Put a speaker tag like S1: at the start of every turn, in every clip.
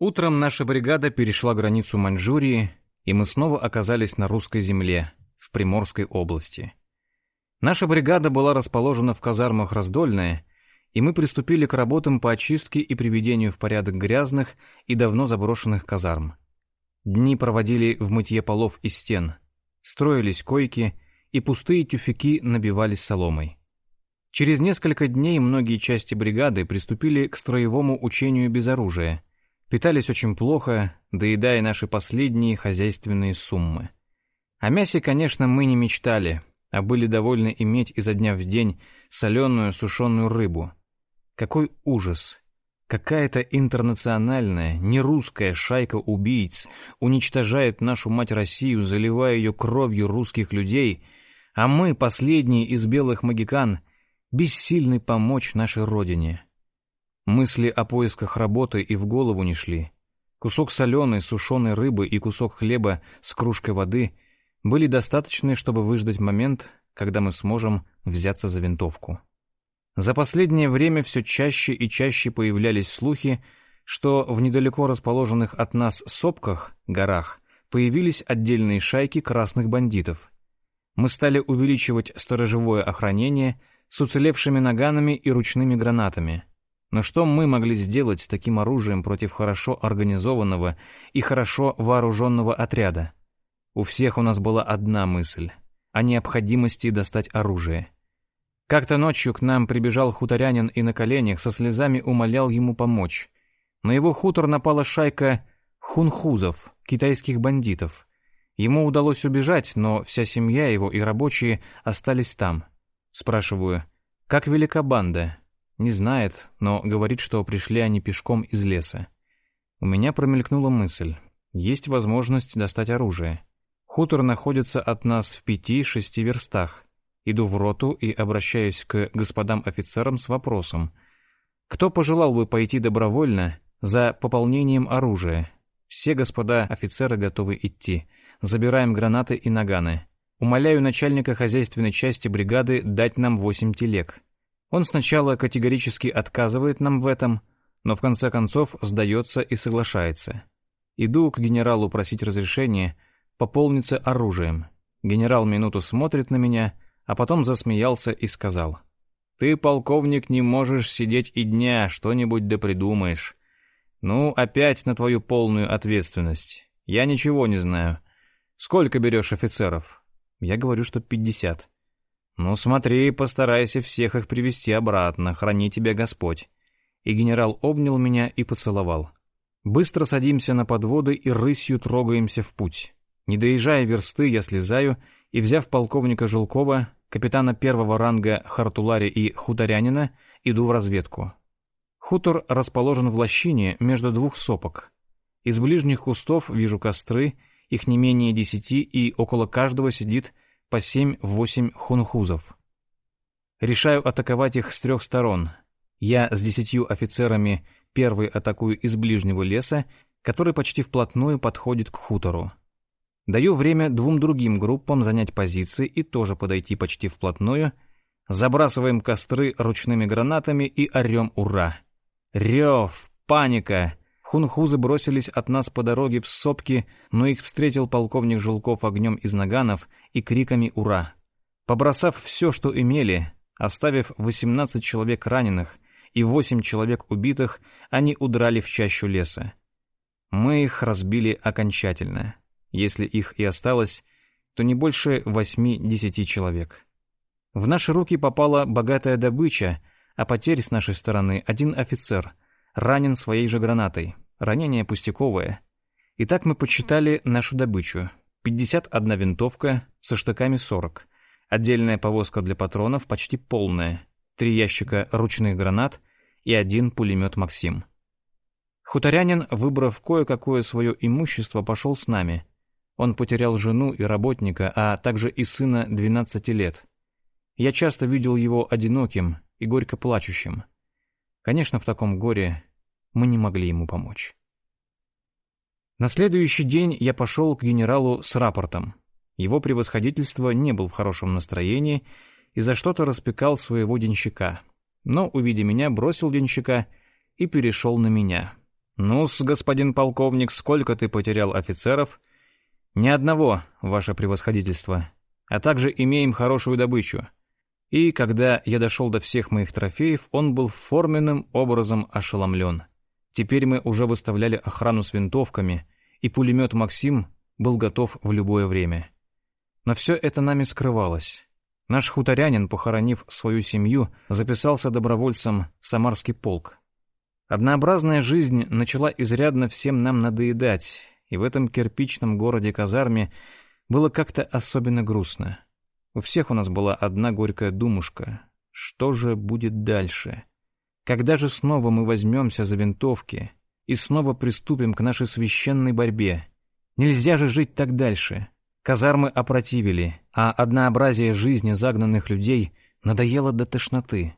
S1: Утром наша бригада перешла границу Маньчжурии, и мы снова оказались на русской земле, в Приморской области. Наша бригада была расположена в казармах Раздольная, и мы приступили к работам по очистке и приведению в порядок грязных и давно заброшенных казарм. Дни проводили в мытье полов и стен, строились койки, и пустые тюфяки набивались соломой. Через несколько дней многие части бригады приступили к строевому учению без оружия, питались очень плохо, доедая наши последние хозяйственные суммы. О мясе, конечно, мы не мечтали, а были довольны иметь изо дня в день соленую сушеную рыбу. Какой ужас! Какая-то интернациональная, нерусская шайка убийц уничтожает нашу мать Россию, заливая ее кровью русских людей, а мы, последние из белых магикан, бессильны помочь нашей родине. Мысли о поисках работы и в голову не шли. Кусок соленой, сушеной рыбы и кусок хлеба с кружкой воды были достаточны, чтобы выждать момент, когда мы сможем взяться за винтовку. За последнее время все чаще и чаще появлялись слухи, что в недалеко расположенных от нас сопках, горах, появились отдельные шайки красных бандитов. Мы стали увеличивать сторожевое охранение с уцелевшими наганами и ручными гранатами – но что мы могли сделать с таким оружием против хорошо организованного и хорошо вооруженного отряда? У всех у нас была одна мысль — о необходимости достать оружие. Как-то ночью к нам прибежал хуторянин и на коленях со слезами умолял ему помочь. На его хутор напала шайка хунхузов, китайских бандитов. Ему удалось убежать, но вся семья его и рабочие остались там. Спрашиваю, как велика банда, не знает, но говорит, что пришли они пешком из леса. У меня промелькнула мысль. Есть возможность достать оружие. Хутор находится от нас в пяти-шести верстах. Иду в роту и обращаюсь к господам офицерам с вопросом. Кто пожелал бы пойти добровольно за пополнением оружия? Все господа офицеры готовы идти. Забираем гранаты и наганы. Умоляю начальника хозяйственной части бригады дать нам восемь телег. Он сначала категорически отказывает нам в этом, но в конце концов сдается и соглашается. Иду к генералу просить разрешения пополниться оружием. Генерал минуту смотрит на меня, а потом засмеялся и сказал. «Ты, полковник, не можешь сидеть и дня, что-нибудь да придумаешь. Ну, опять на твою полную ответственность. Я ничего не знаю. Сколько берешь офицеров?» Я говорю, что пятьдесят. «Ну смотри, постарайся всех их привести обратно, храни тебя Господь». И генерал обнял меня и поцеловал. Быстро садимся на подводы и рысью трогаемся в путь. Не доезжая версты, я слезаю и, взяв полковника Жулкова, капитана первого ранга Хартулари и хуторянина, иду в разведку. Хутор расположен в лощине между двух сопок. Из ближних кустов вижу костры, их не менее десяти, и около каждого сидит по 7-8 хунхузов. Решаю атаковать их с трех сторон. Я с десятью офицерами первый атакую из ближнего леса, который почти вплотную подходит к хутору. Даю время двум другим группам занять позиции и тоже подойти почти вплотную. Забрасываем костры ручными гранатами и орем «Ура!». Рев, паника, Хунхузы бросились от нас по дороге в сопки, но их встретил полковник Жулков огнем из наганов и криками «Ура!». Побросав все, что имели, оставив 18 человек раненых и 8 человек убитых, они удрали в чащу леса. Мы их разбили окончательно. Если их и осталось, то не больше 8-10 человек. В наши руки попала богатая добыча, а потерь с нашей стороны один офицер, ранен своей же гранатой. Ранение пустяковое. Итак, мы почитали нашу добычу. 51 винтовка, со штыками 40. Отдельная повозка для патронов почти полная. Три ящика ручных гранат и один пулемет «Максим». Хуторянин, выбрав кое-какое свое имущество, пошел с нами. Он потерял жену и работника, а также и сына 12 лет. Я часто видел его одиноким и горько плачущим. Конечно, в таком горе мы не могли ему помочь. На следующий день я пошел к генералу с рапортом. Его превосходительство не был в хорошем настроении и за что-то распекал своего денщика. Но, увидя меня, бросил денщика и перешел на меня. «Ну-с, господин полковник, сколько ты потерял офицеров?» «Ни одного, ваше превосходительство. А также имеем хорошую добычу». И когда я дошел до всех моих трофеев, он был форменным образом ошеломлен. Теперь мы уже выставляли охрану с винтовками, и пулемет «Максим» был готов в любое время. Но все это нами скрывалось. Наш хуторянин, похоронив свою семью, записался добровольцем в Самарский полк. Однообразная жизнь начала изрядно всем нам надоедать, и в этом кирпичном городе-казарме было как-то особенно грустно. У всех у нас была одна горькая думушка. Что же будет дальше? Когда же снова мы возьмемся за винтовки и снова приступим к нашей священной борьбе? Нельзя же жить так дальше. Казармы опротивили, а однообразие жизни загнанных людей надоело до тошноты.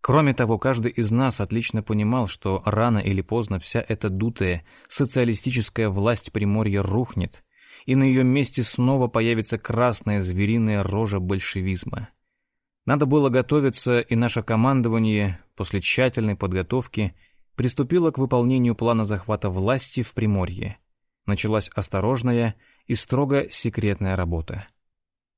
S1: Кроме того, каждый из нас отлично понимал, что рано или поздно вся эта дутая социалистическая власть Приморья рухнет, и на ее месте снова появится красная звериная рожа большевизма. Надо было готовиться, и наше командование после тщательной подготовки приступило к выполнению плана захвата власти в Приморье. Началась осторожная и строго секретная работа.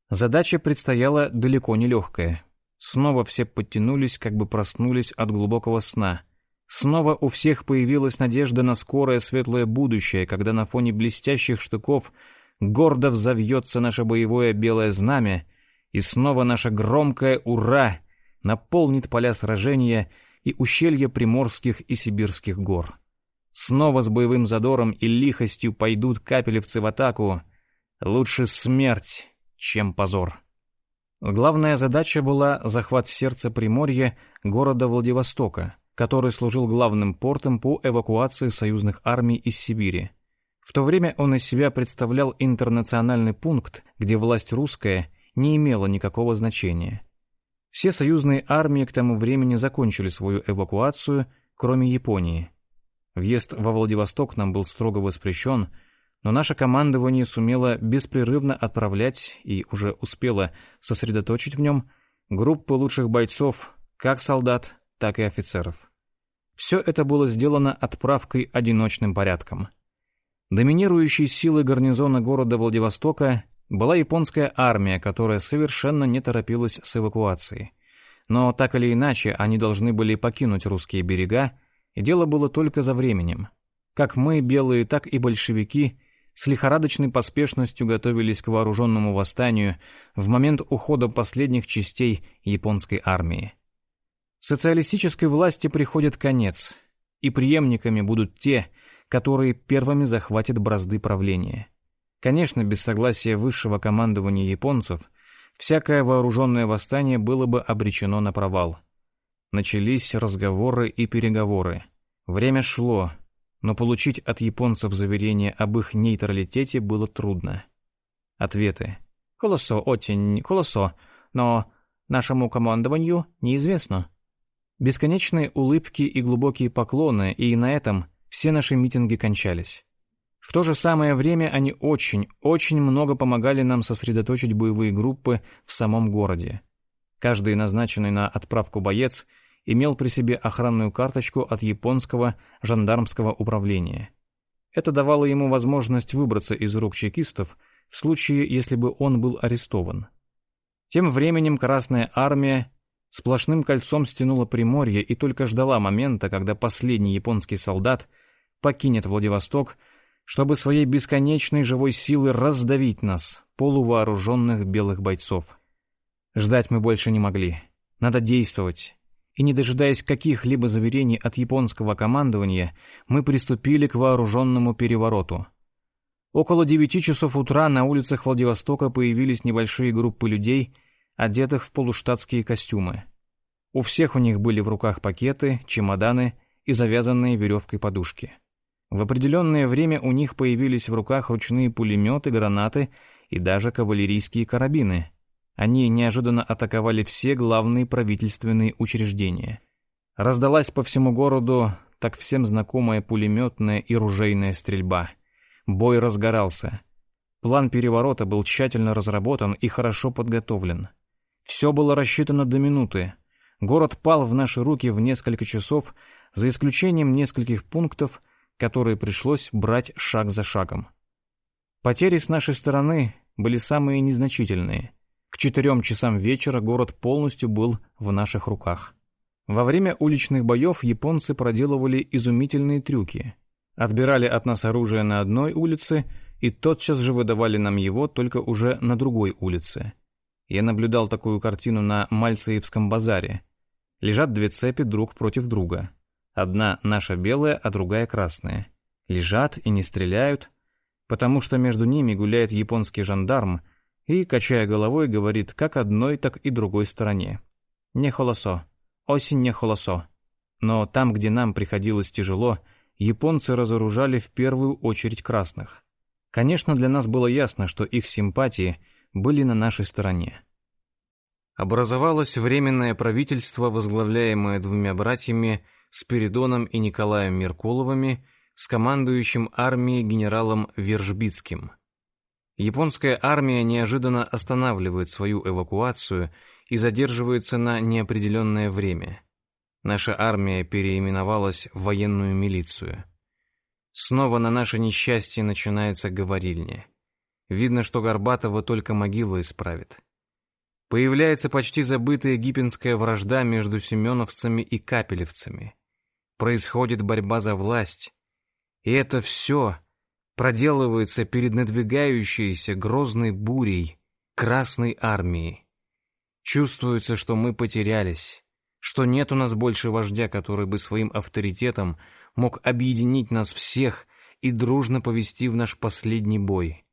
S1: Задача предстояла далеко не легкая. Снова все подтянулись, как бы проснулись от глубокого сна. Снова у всех появилась надежда на скорое светлое будущее, когда на фоне блестящих штыков гордо взовьется наше боевое белое знамя, и снова наше громкое «Ура!» Наполнит поля сражения и ущелья приморских и сибирских гор. Снова с боевым задором и лихостью пойдут капелевцы в атаку. Лучше смерть, чем позор. Главная задача была захват сердца Приморья, города Владивостока, который служил главным портом по эвакуации союзных армий из Сибири. В то время он из себя представлял интернациональный пункт, где власть русская не имела никакого значения. Все союзные армии к тому времени закончили свою эвакуацию, кроме Японии. Въезд во Владивосток нам был строго воспрещен, но наше командование сумело беспрерывно отправлять и уже успело сосредоточить в нем группы лучших бойцов, как солдат, так и офицеров. Все это было сделано отправкой одиночным порядком. Доминирующей силой гарнизона города Владивостока была японская армия, которая совершенно не торопилась с эвакуацией. Но так или иначе они должны были покинуть русские берега и дело было только за временем. Как мы, белые, так и большевики, с лихорадочной поспешностью готовились к вооруженному восстанию в момент ухода последних частей японской армии. Социалистической власти приходит конец, и преемниками будут те, которые первыми захватят бразды правления. Конечно, без согласия высшего командования японцев, всякое вооруженное восстание было бы обречено на провал. Начались разговоры и переговоры. Время шло, но получить от японцев заверение об их нейтралитете было трудно. Ответы. «Колосо, очень колосо, но нашему командованию неизвестно». Бесконечные улыбки и глубокие поклоны, и на этом все наши митинги кончались. В то же самое время они очень, очень много помогали нам сосредоточить боевые группы в самом городе. Каждый назначенный на отправку боец – имел при себе охранную карточку от японского жандармского управления. Это давало ему возможность выбраться из рук чекистов в случае, если бы он был арестован. Тем временем Красная Армия сплошным кольцом стянула Приморье и только ждала момента, когда последний японский солдат покинет Владивосток, чтобы своей бесконечной живой силой раздавить нас, полувооруженных белых бойцов. Ждать мы больше не могли. Надо действовать и, не дожидаясь каких-либо заверений от японского командования, мы приступили к вооруженному перевороту. Около девяти часов утра на улицах Владивостока появились небольшие группы людей, одетых в полуштатские костюмы. У всех у них были в руках пакеты, чемоданы и завязанные веревкой подушки. В определенное время у них появились в руках ручные пулеметы, гранаты и даже кавалерийские карабины, они неожиданно атаковали все главные правительственные учреждения. Раздалась по всему городу так всем знакомая пулеметная и ружейная стрельба. Бой разгорался. План переворота был тщательно разработан и хорошо подготовлен. Все было рассчитано до минуты. Город пал в наши руки в несколько часов, за исключением нескольких пунктов, которые пришлось брать шаг за шагом. Потери с нашей стороны были самые незначительные. К четырем часам вечера город полностью был в наших руках. Во время уличных боев японцы проделывали изумительные трюки. Отбирали от нас оружие на одной улице и тотчас же выдавали нам его только уже на другой улице. Я наблюдал такую картину на Мальцеевском базаре. Лежат две цепи друг против друга. Одна наша белая, а другая красная. Лежат и не стреляют, потому что между ними гуляет японский жандарм и, качая головой, говорит как одной, так и другой стороне. Не холосо. Осень не холосо. Но там, где нам приходилось тяжело, японцы разоружали в первую очередь красных. Конечно, для нас было ясно, что их симпатии были на нашей стороне. Образовалось временное правительство, возглавляемое двумя братьями Спиридоном и Николаем Меркуловыми, с командующим армией генералом Вержбицким. Японская армия неожиданно останавливает свою эвакуацию и задерживается на неопределенное время. Наша армия переименовалась в военную милицию. Снова на наше несчастье начинается говорильня. Видно, что Горбатова только могила исправит. Появляется почти забытая гиппинская вражда между семеновцами и капелевцами происходит борьба за власть, и это все проделывается перед надвигающейся грозной бурей Красной Армии. Чувствуется, что мы потерялись, что нет у нас больше вождя, который бы своим авторитетом мог объединить нас всех и дружно повести в наш последний бой.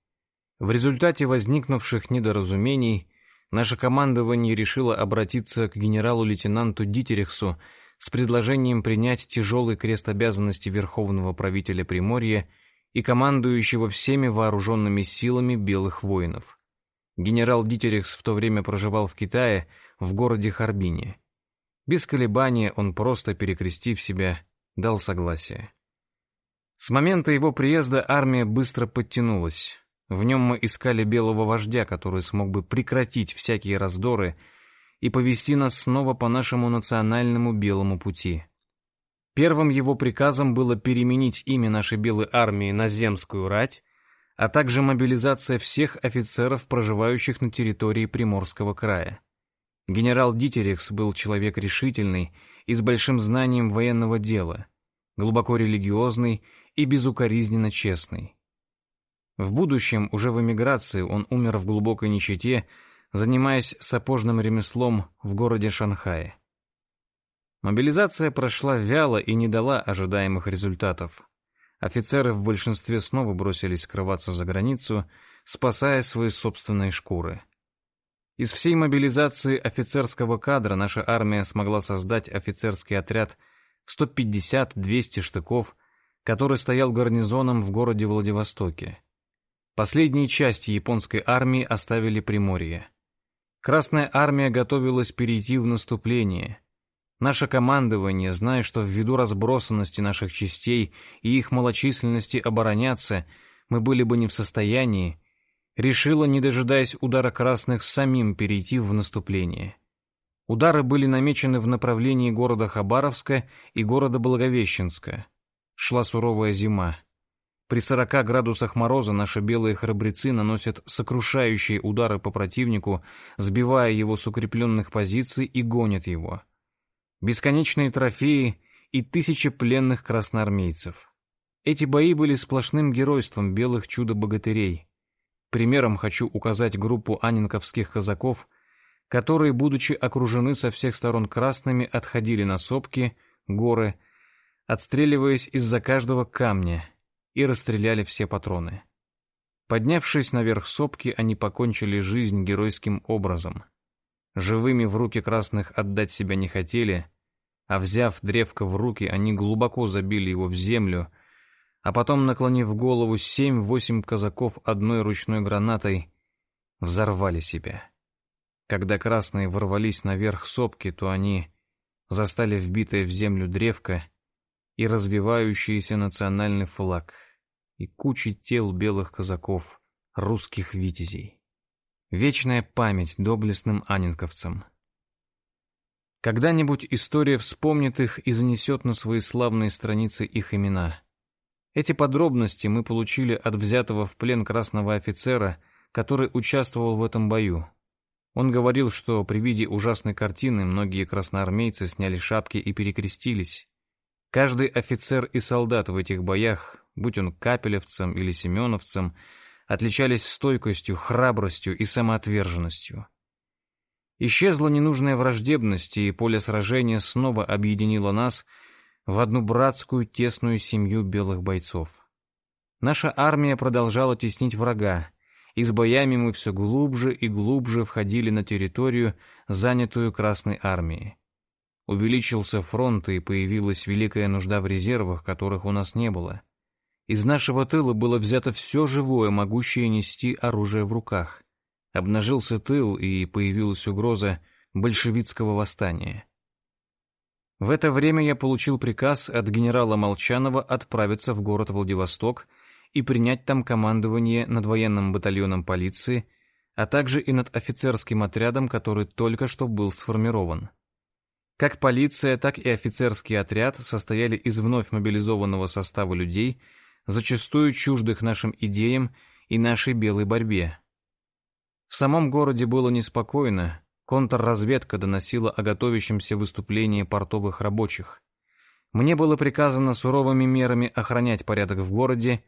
S1: В результате возникнувших недоразумений наше командование решило обратиться к генералу-лейтенанту Дитерихсу с предложением принять тяжелый крест обязанности верховного правителя Приморья и командующего всеми вооруженными силами белых воинов. Генерал Дитерихс в то время проживал в Китае, в городе Харбине. Без колебания он, просто перекрестив себя, дал согласие. С момента его приезда армия быстро подтянулась. В нем мы искали белого вождя, который смог бы прекратить всякие раздоры и повести нас снова по нашему национальному белому пути. Первым его приказом было переменить имя нашей белой армии на земскую рать, а также мобилизация всех офицеров, проживающих на территории Приморского края. Генерал Дитерихс был человек решительный и с большим знанием военного дела, глубоко религиозный и безукоризненно честный. В будущем, уже в эмиграции, он умер в глубокой нищете занимаясь сапожным ремеслом в городе Шанхае. Мобилизация прошла вяло и не дала ожидаемых результатов. Офицеры в большинстве снова бросились скрываться за границу, спасая свои собственные шкуры. Из всей мобилизации офицерского кадра наша армия смогла создать офицерский отряд в 150-200 штыков, который стоял гарнизоном в городе Владивостоке. Последние части японской армии оставили Приморье. Красная армия готовилась перейти в наступление. Наше командование, зная, что ввиду разбросанности наших частей и их малочисленности обороняться мы были бы не в состоянии, решило, не дожидаясь удара красных, самим перейти в наступление. Удары были намечены в направлении города Хабаровска и города Благовещенска. Шла суровая зима. При 40 градусах мороза наши белые храбрецы наносят сокрушающие удары по противнику, сбивая его с укрепленных позиций и гонят его. Бесконечные трофеи и тысячи пленных красноармейцев. Эти бои были сплошным геройством белых чудо-богатырей. Примером хочу указать группу анинковских казаков, которые, будучи окружены со всех сторон красными, отходили на сопки, горы, отстреливаясь из-за каждого камня — и расстреляли все патроны. Поднявшись наверх сопки, они покончили жизнь геройским образом. Живыми в руки красных отдать себя не хотели, а взяв древко в руки, они глубоко забили его в землю, а потом, наклонив голову, семь-восемь казаков одной ручной гранатой взорвали себя. Когда красные ворвались наверх сопки, то они застали вбитое в землю древко и развивающийся национальный флаг, и кучи тел белых казаков, русских витязей. Вечная память доблестным анинковцам. Когда-нибудь история вспомнит их и занесет на свои славные страницы их имена. Эти подробности мы получили от взятого в плен красного офицера, который участвовал в этом бою. Он говорил, что при виде ужасной картины многие красноармейцы сняли шапки и перекрестились. Каждый офицер и солдат в этих боях, будь он капелевцем или семеновцем, отличались стойкостью, храбростью и самоотверженностью. Исчезла ненужная враждебность, и поле сражения снова объединило нас в одну братскую тесную семью белых бойцов. Наша армия продолжала теснить врага, и с боями мы все глубже и глубже входили на территорию, занятую Красной армией. Увеличился фронт, и появилась великая нужда в резервах, которых у нас не было. Из нашего тыла было взято все живое, могущее нести оружие в руках. Обнажился тыл, и появилась угроза большевистского восстания. В это время я получил приказ от генерала Молчанова отправиться в город Владивосток и принять там командование над военным батальоном полиции, а также и над офицерским отрядом, который только что был сформирован. Как полиция, так и офицерский отряд состояли из вновь мобилизованного состава людей, зачастую чуждых нашим идеям и нашей белой борьбе. В самом городе было неспокойно, контрразведка доносила о готовящемся выступлении портовых рабочих. Мне было приказано суровыми мерами охранять порядок в городе,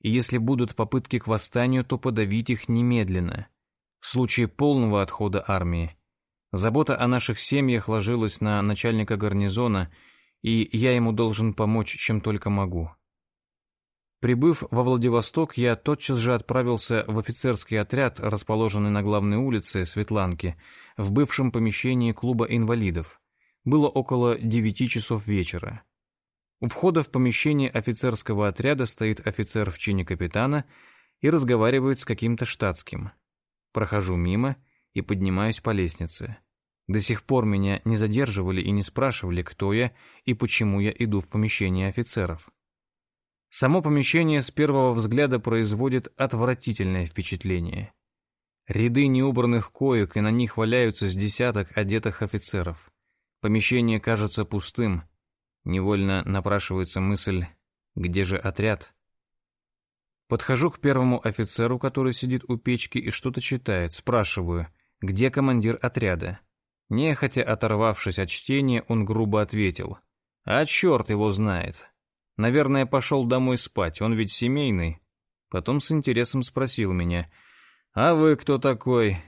S1: и если будут попытки к восстанию, то подавить их немедленно. В случае полного отхода армии Забота о наших семьях ложилась на начальника гарнизона, и я ему должен помочь, чем только могу. Прибыв во Владивосток, я тотчас же отправился в офицерский отряд, расположенный на главной улице Светланки, в бывшем помещении клуба инвалидов. Было около девяти часов вечера. У входа в помещение офицерского отряда стоит офицер в чине капитана и разговаривает с каким-то штатским. Прохожу мимо — и поднимаюсь по лестнице. До сих пор меня не задерживали и не спрашивали, кто я и почему я иду в помещение офицеров. Само помещение с первого взгляда производит отвратительное впечатление. Ряды неубранных коек, и на них валяются с десяток одетых офицеров. Помещение кажется пустым. Невольно напрашивается мысль, где же отряд? Подхожу к первому офицеру, который сидит у печки и что-то читает, спрашиваю — где командир отряда. Нехотя оторвавшись от чтения, он грубо ответил. «А черт его знает. Наверное, пошел домой спать, он ведь семейный». Потом с интересом спросил меня. «А вы кто такой?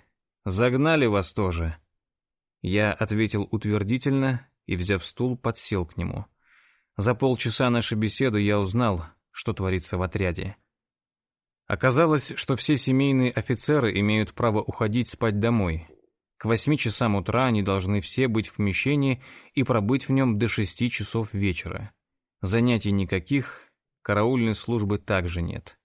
S1: Загнали вас тоже?» Я ответил утвердительно и, взяв стул, подсел к нему. За полчаса нашей беседы я узнал, что творится в отряде. Оказалось, что все семейные офицеры имеют право уходить спать домой. К восьми часам утра они должны все быть в помещении и пробыть в нем до шести часов вечера. Занятий никаких, караульной службы также нет.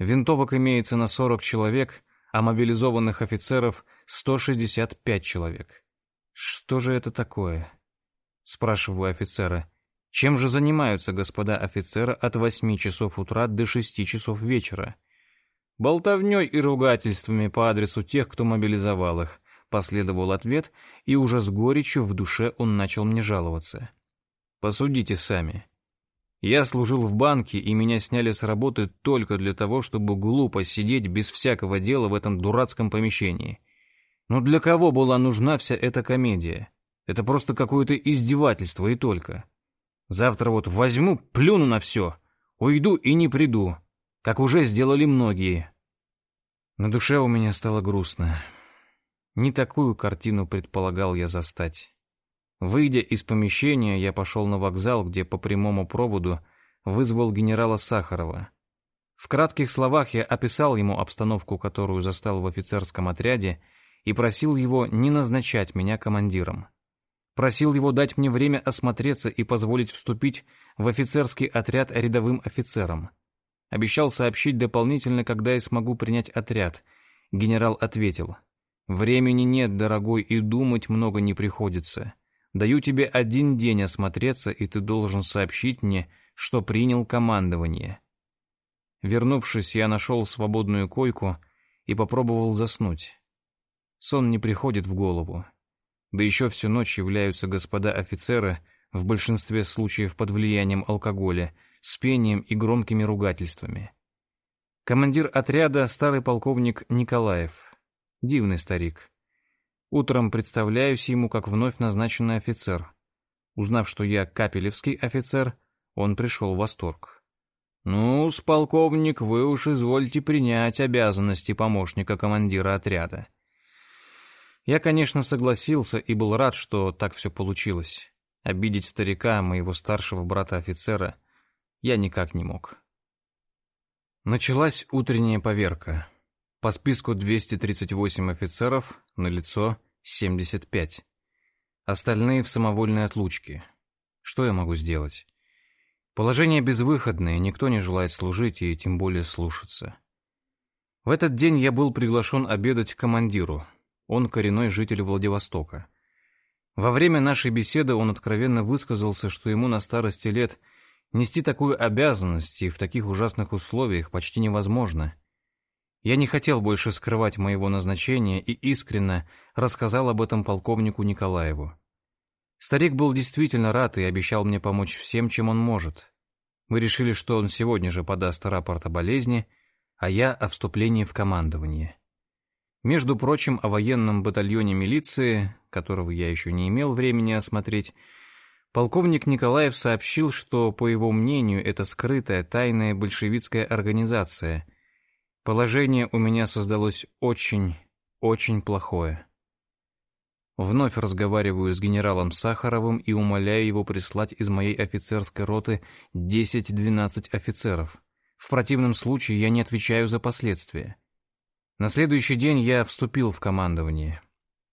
S1: Винтовок имеется на 40 человек, а мобилизованных офицеров 165 человек. Что же это такое? Спрашиваю офицера. Чем же занимаются господа офицеры от 8 часов утра до 6 часов вечера? Болтовней и ругательствами по адресу тех, кто мобилизовал их. Последовал ответ, и уже с горечью в душе он начал мне жаловаться. Посудите сами. Я служил в банке, и меня сняли с работы только для того, чтобы глупо сидеть без всякого дела в этом дурацком помещении. Но для кого была нужна вся эта комедия? Это просто какое-то издевательство и только. Завтра вот возьму, плюну на все, уйду и не приду как уже сделали многие. На душе у меня стало грустно. Не такую картину предполагал я застать. Выйдя из помещения, я пошел на вокзал, где по прямому проводу вызвал генерала Сахарова. В кратких словах я описал ему обстановку, которую застал в офицерском отряде, и просил его не назначать меня командиром. Просил его дать мне время осмотреться и позволить вступить в офицерский отряд рядовым офицером. Обещал сообщить дополнительно, когда я смогу принять отряд. Генерал ответил. «Времени нет, дорогой, и думать много не приходится. Даю тебе один день осмотреться, и ты должен сообщить мне, что принял командование». Вернувшись, я нашел свободную койку и попробовал заснуть. Сон не приходит в голову. Да еще всю ночь являются господа офицеры, в большинстве случаев под влиянием алкоголя, с пением и громкими ругательствами. Командир отряда — старый полковник Николаев. Дивный старик. Утром представляюсь ему как вновь назначенный офицер. Узнав, что я капелевский офицер, он пришел в восторг. ну с полковник, вы уж извольте принять обязанности помощника командира отряда». Я, конечно, согласился и был рад, что так все получилось. Обидеть старика, моего старшего брата-офицера, я никак не мог. Началась утренняя поверка. По списку 238 офицеров, на лицо 75. Остальные в самовольной отлучке. Что я могу сделать? Положение безвыходное, никто не желает служить и тем более слушаться. В этот день я был приглашен обедать к командиру. Он коренной житель Владивостока. Во время нашей беседы он откровенно высказался, что ему на старости лет нести такую обязанность и в таких ужасных условиях почти невозможно. Я не хотел больше скрывать моего назначения и искренне рассказал об этом полковнику Николаеву. Старик был действительно рад и обещал мне помочь всем, чем он может. Мы решили, что он сегодня же подаст рапорт о болезни, а я о вступлении в командование. Между прочим, о военном батальоне милиции, которого я еще не имел времени осмотреть, полковник Николаев сообщил, что, по его мнению, это скрытая, тайная большевистская организация — Положение у меня создалось очень, очень плохое. Вновь разговариваю с генералом Сахаровым и умоляю его прислать из моей офицерской роты 10-12 офицеров. В противном случае я не отвечаю за последствия. На следующий день я вступил в командование.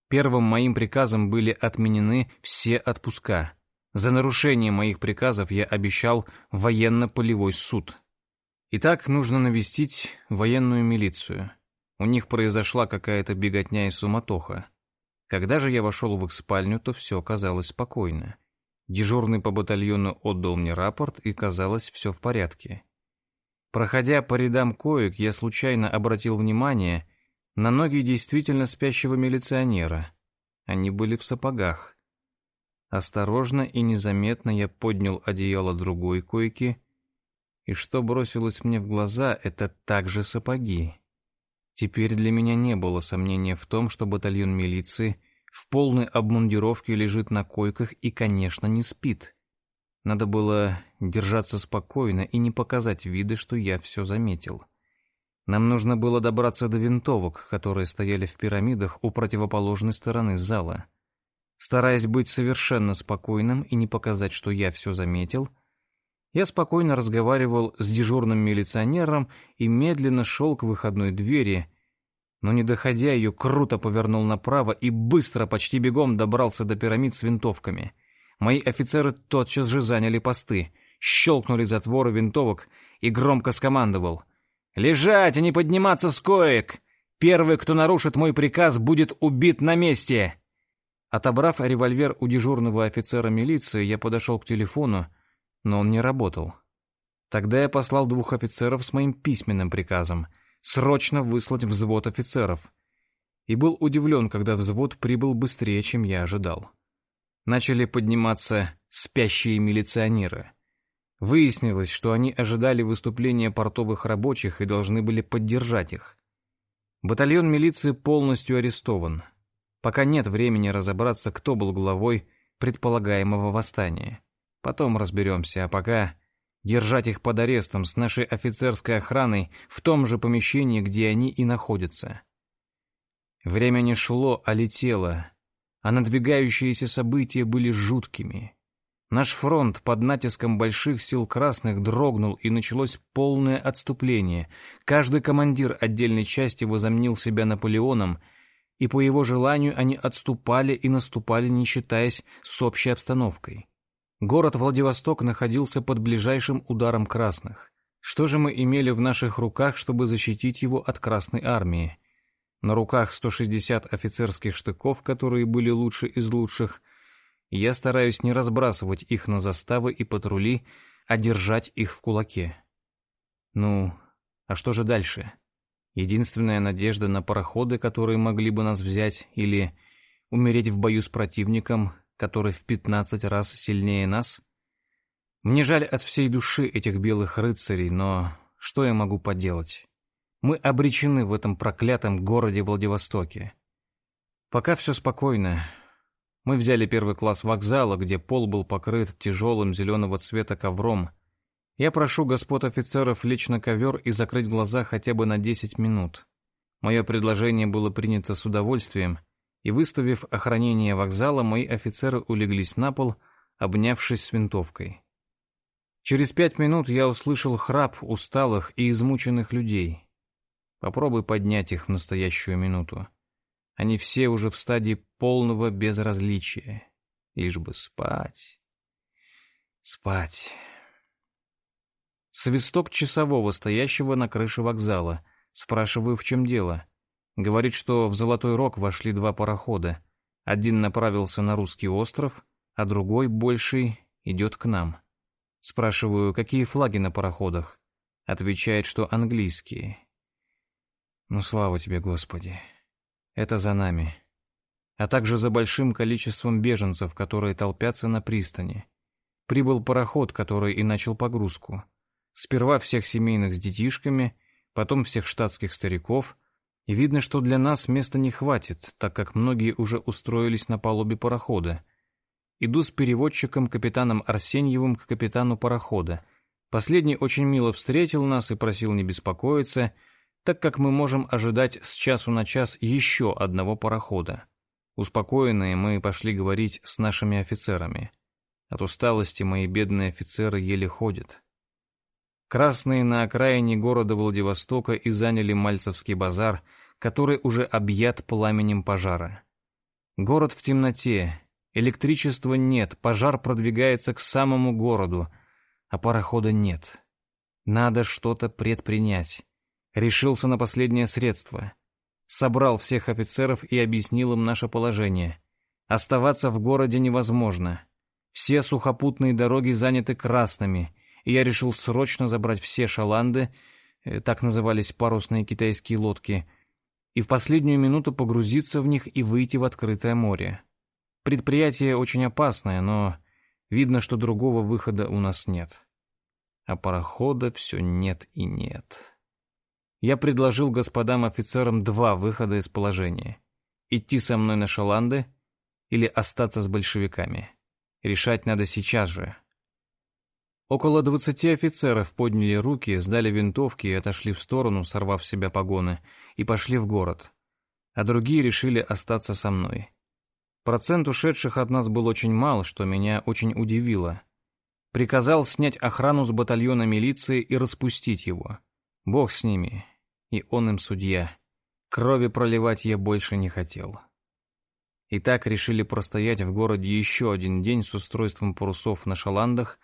S1: Первым моим приказом были отменены все отпуска. За нарушение моих приказов я обещал военно-полевой суд. Итак, нужно навестить военную милицию. У них произошла какая-то беготня и суматоха. Когда же я вошел в их спальню, то все оказалось спокойно. Дежурный по батальону отдал мне рапорт, и казалось, все в порядке. Проходя по рядам коек, я случайно обратил внимание на ноги действительно спящего милиционера. Они были в сапогах. Осторожно и незаметно я поднял одеяло другой койки и что бросилось мне в глаза, это также сапоги. Теперь для меня не было сомнения в том, что батальон милиции в полной обмундировке лежит на койках и, конечно, не спит. Надо было держаться спокойно и не показать вида, что я все заметил. Нам нужно было добраться до винтовок, которые стояли в пирамидах у противоположной стороны зала. Стараясь быть совершенно спокойным и не показать, что я все заметил, я спокойно разговаривал с дежурным милиционером и медленно шел к выходной двери, но не доходя ее, круто повернул направо и быстро, почти бегом добрался до пирамид с винтовками. Мои офицеры тотчас же заняли посты, щелкнули затворы винтовок и громко скомандовал. «Лежать, а не подниматься с коек! Первый, кто нарушит мой приказ, будет убит на месте!» Отобрав револьвер у дежурного офицера милиции, я подошел к телефону, но он не работал. Тогда я послал двух офицеров с моим письменным приказом срочно выслать взвод офицеров. И был удивлен, когда взвод прибыл быстрее, чем я ожидал. Начали подниматься спящие милиционеры. Выяснилось, что они ожидали выступления портовых рабочих и должны были поддержать их. Батальон милиции полностью арестован. Пока нет времени разобраться, кто был главой предполагаемого восстания. Потом разберемся, а пока держать их под арестом с нашей офицерской охраной в том же помещении, где они и находятся. Время не шло, а летело, а надвигающиеся события были жуткими. Наш фронт под натиском больших сил красных дрогнул, и началось полное отступление. Каждый командир отдельной части возомнил себя Наполеоном, и по его желанию они отступали и наступали, не считаясь с общей обстановкой. Город Владивосток находился под ближайшим ударом красных. Что же мы имели в наших руках, чтобы защитить его от Красной армии? На руках 160 офицерских штыков, которые были лучше из лучших. Я стараюсь не разбрасывать их на заставы и патрули, а держать их в кулаке. Ну, а что же дальше? Единственная надежда на пароходы, которые могли бы нас взять, или умереть в бою с противником, который в 15 раз сильнее нас? Мне жаль от всей души этих белых рыцарей, но что я могу поделать? Мы обречены в этом проклятом городе Владивостоке. Пока все спокойно. Мы взяли первый класс вокзала, где пол был покрыт тяжелым зеленого цвета ковром. Я прошу господ офицеров лечь на ковер и закрыть глаза хотя бы на 10 минут. Мое предложение было принято с удовольствием, и, выставив охранение вокзала, мои офицеры улеглись на пол, обнявшись с винтовкой. Через пять минут я услышал храп усталых и измученных людей. Попробуй поднять их в настоящую минуту. Они все уже в стадии полного безразличия. Лишь бы спать. Спать. Свисток часового, стоящего на крыше вокзала. Спрашиваю, в чем дело. Говорит, что в Золотой Рог вошли два парохода. Один направился на русский остров, а другой, больший, идет к нам. Спрашиваю, какие флаги на пароходах. Отвечает, что английские. Ну, слава тебе, Господи. Это за нами. А также за большим количеством беженцев, которые толпятся на пристани. Прибыл пароход, который и начал погрузку. Сперва всех семейных с детишками, потом всех штатских стариков. И видно, что для нас места не хватит, так как многие уже устроились на палубе парохода. Иду с переводчиком капитаном Арсеньевым к капитану парохода. Последний очень мило встретил нас и просил не беспокоиться — так как мы можем ожидать с часу на час еще одного парохода. Успокоенные мы пошли говорить с нашими офицерами. От усталости мои бедные офицеры еле ходят. Красные на окраине города Владивостока и заняли Мальцевский базар, который уже объят пламенем пожара. Город в темноте, электричества нет, пожар продвигается к самому городу, а парохода нет. Надо что-то предпринять. Решился на последнее средство. Собрал всех офицеров и объяснил им наше положение. Оставаться в городе невозможно. Все сухопутные дороги заняты красными, я решил срочно забрать все шаланды, э, так назывались парусные китайские лодки, и в последнюю минуту погрузиться в них и выйти в открытое море. Предприятие очень опасное, но видно, что другого выхода у нас нет. А парохода все нет и нет я предложил господам офицерам два выхода из положения. Идти со мной на Шаланды или остаться с большевиками. Решать надо сейчас же. Около двадцати офицеров подняли руки, сдали винтовки и отошли в сторону, сорвав с себя погоны, и пошли в город. А другие решили остаться со мной. Процент ушедших от нас был очень мал, что меня очень удивило. Приказал снять охрану с батальона милиции и распустить его. Бог с ними, и он им судья. Крови проливать я больше не хотел. И так решили простоять в городе еще один день с устройством парусов на шаландах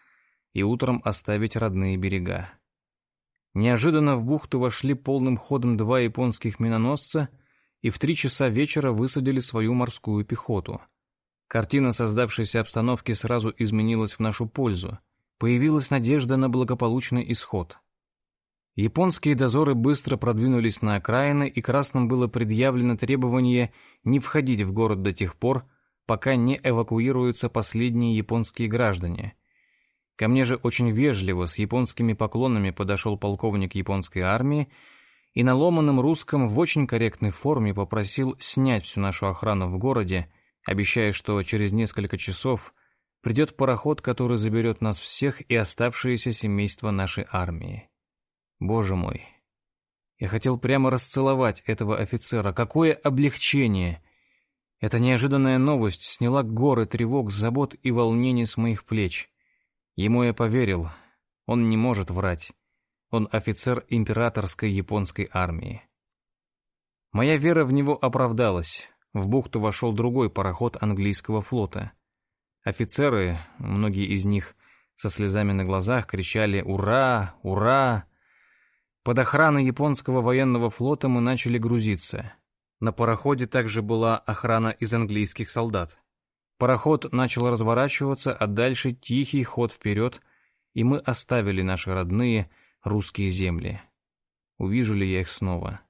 S1: и утром оставить родные берега. Неожиданно в бухту вошли полным ходом два японских миноносца и в три часа вечера высадили свою морскую пехоту. Картина создавшейся обстановки сразу изменилась в нашу пользу. Появилась надежда на благополучный исход. Японские дозоры быстро продвинулись на окраины, и красным было предъявлено требование не входить в город до тех пор, пока не эвакуируются последние японские граждане. Ко мне же очень вежливо, с японскими поклонами подошел полковник японской армии и на ломаном русском в очень корректной форме попросил снять всю нашу охрану в городе, обещая, что через несколько часов придет пароход, который заберет нас всех и оставшееся семейство нашей армии. Боже мой. Я хотел прямо расцеловать этого офицера. Какое облегчение! Эта неожиданная новость сняла горы тревог, забот и волнений с моих плеч. Ему я поверил. Он не может врать. Он офицер императорской японской армии. Моя вера в него оправдалась. В бухту вошел другой пароход английского флота. Офицеры, многие из них со слезами на глазах, кричали «Ура! Ура!» Под охраной японского военного флота мы начали грузиться. На пароходе также была охрана из английских солдат. Пароход начал разворачиваться, а дальше тихий ход вперед, и мы оставили наши родные русские земли. Увижу ли я их снова?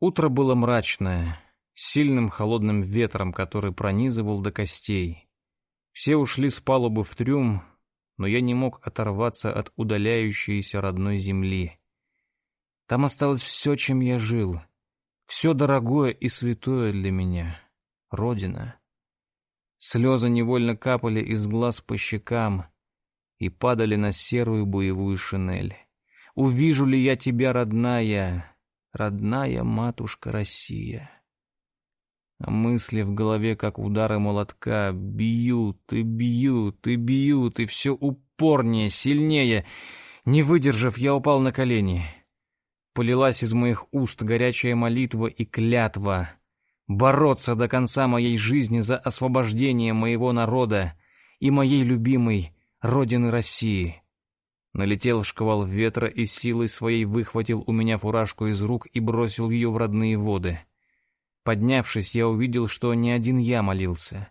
S1: Утро было мрачное, с сильным холодным ветром, который пронизывал до костей. Все ушли с палубы в трюм, но я не мог оторваться от удаляющейся родной земли. Там осталось все, чем я жил, все дорогое и святое для меня — Родина. Слезы невольно капали из глаз по щекам и падали на серую боевую шинель. Увижу ли я тебя, родная, родная матушка Россия? А мысли в голове, как удары молотка, бьют и бьют и бьют, и все упорнее, сильнее. Не выдержав, я упал на колени. Полилась из моих уст горячая молитва и клятва. Бороться до конца моей жизни за освобождение моего народа и моей любимой Родины России. Налетел шквал ветра и силой своей выхватил у меня фуражку из рук и бросил ее в родные воды. Поднявшись, я увидел, что не один я молился.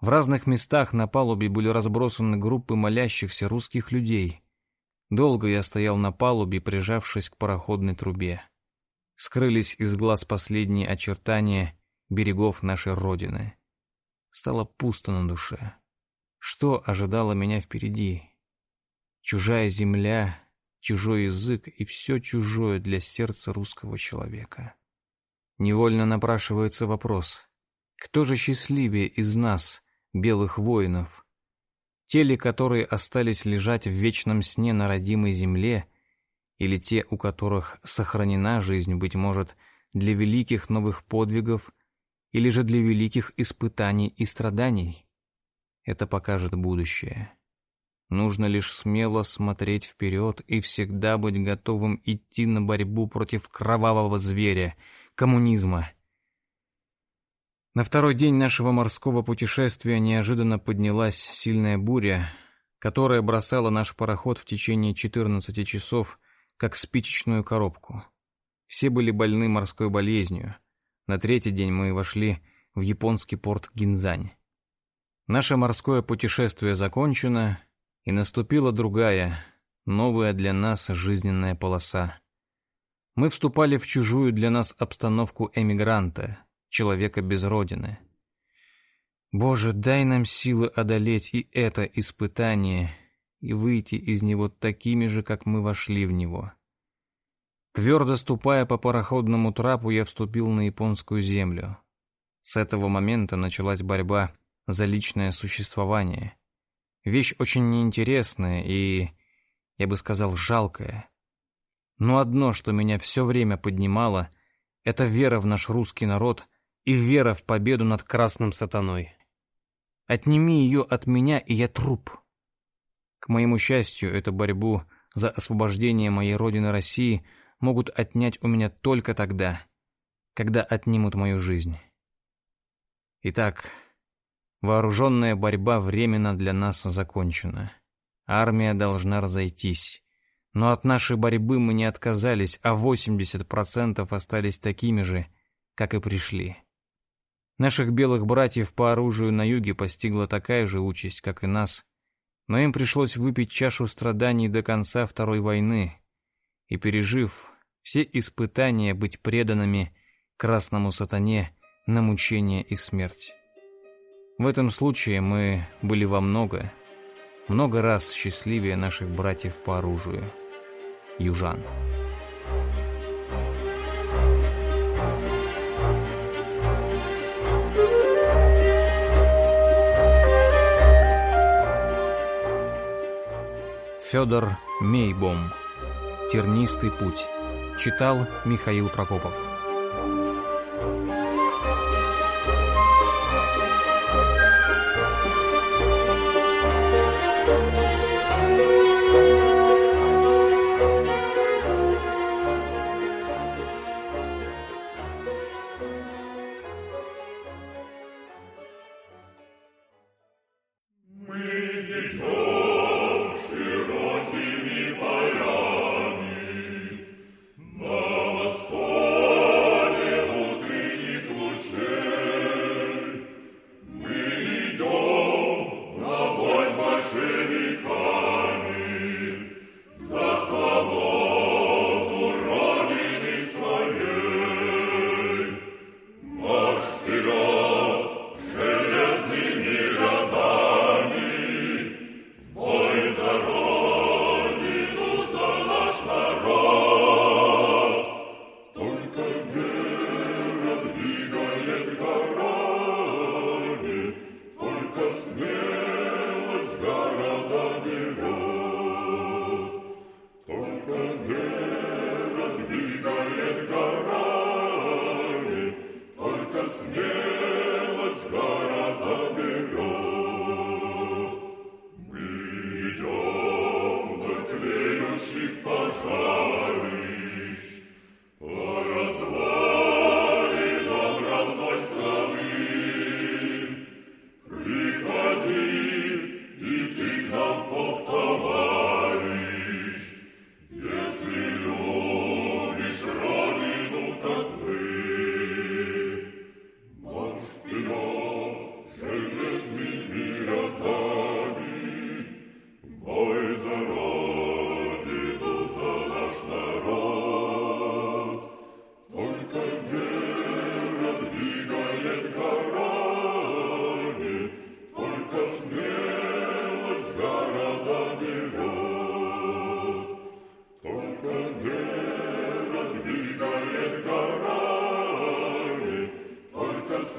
S1: В разных местах на палубе были разбросаны группы молящихся русских людей. Долго я стоял на палубе, прижавшись к пароходной трубе. Скрылись из глаз последние очертания берегов нашей Родины. Стало пусто на душе. Что ожидало меня впереди? Чужая земля, чужой язык и все чужое для сердца русского человека. Невольно напрашивается вопрос, кто же счастливее из нас, белых воинов? Те ли, которые остались лежать в вечном сне на родимой земле, или те, у которых сохранена жизнь, быть может, для великих новых подвигов, или же для великих испытаний и страданий? Это покажет будущее. Нужно лишь смело смотреть вперед и всегда быть готовым идти на борьбу против кровавого зверя — коммунизма. На второй день нашего морского путешествия неожиданно поднялась сильная буря, которая бросала наш пароход в течение 14 часов, как спичечную коробку. Все были больны морской болезнью. На третий день мы вошли в японский порт Гинзань. Наше морское путешествие закончено, и наступила другая, новая для нас жизненная полоса. Мы вступали в чужую для нас обстановку эмигранта, человека без родины. Боже, дай нам силы одолеть и это испытание и выйти из него такими же, как мы вошли в него. Твердо ступая по пароходному трапу, я вступил на японскую землю. С этого момента началась борьба за личное существование. Вещь очень неинтересная и, я бы сказал, жалкая. Но одно, что меня все время поднимало, это вера в наш русский народ и вера в победу над красным сатаной. Отними ее от меня, и я труп. К моему счастью, эту борьбу за освобождение моей родины России могут отнять у меня только тогда, когда отнимут мою жизнь. Итак, вооруженная борьба временно для нас закончена. Армия должна разойтись. Но от нашей борьбы мы не отказались, а 80% остались такими же, как и пришли. Наших белых братьев по оружию на юге постигла такая же участь, как и нас, но им пришлось выпить чашу страданий до конца Второй войны и, пережив все испытания, быть преданными красному сатане на мучение и смерть. В этом случае мы были во много, много раз счастливее наших братьев по оружию южан. Федор Мейбом. Тернистый путь. Читал Михаил Прокопов.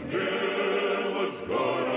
S2: смелость город.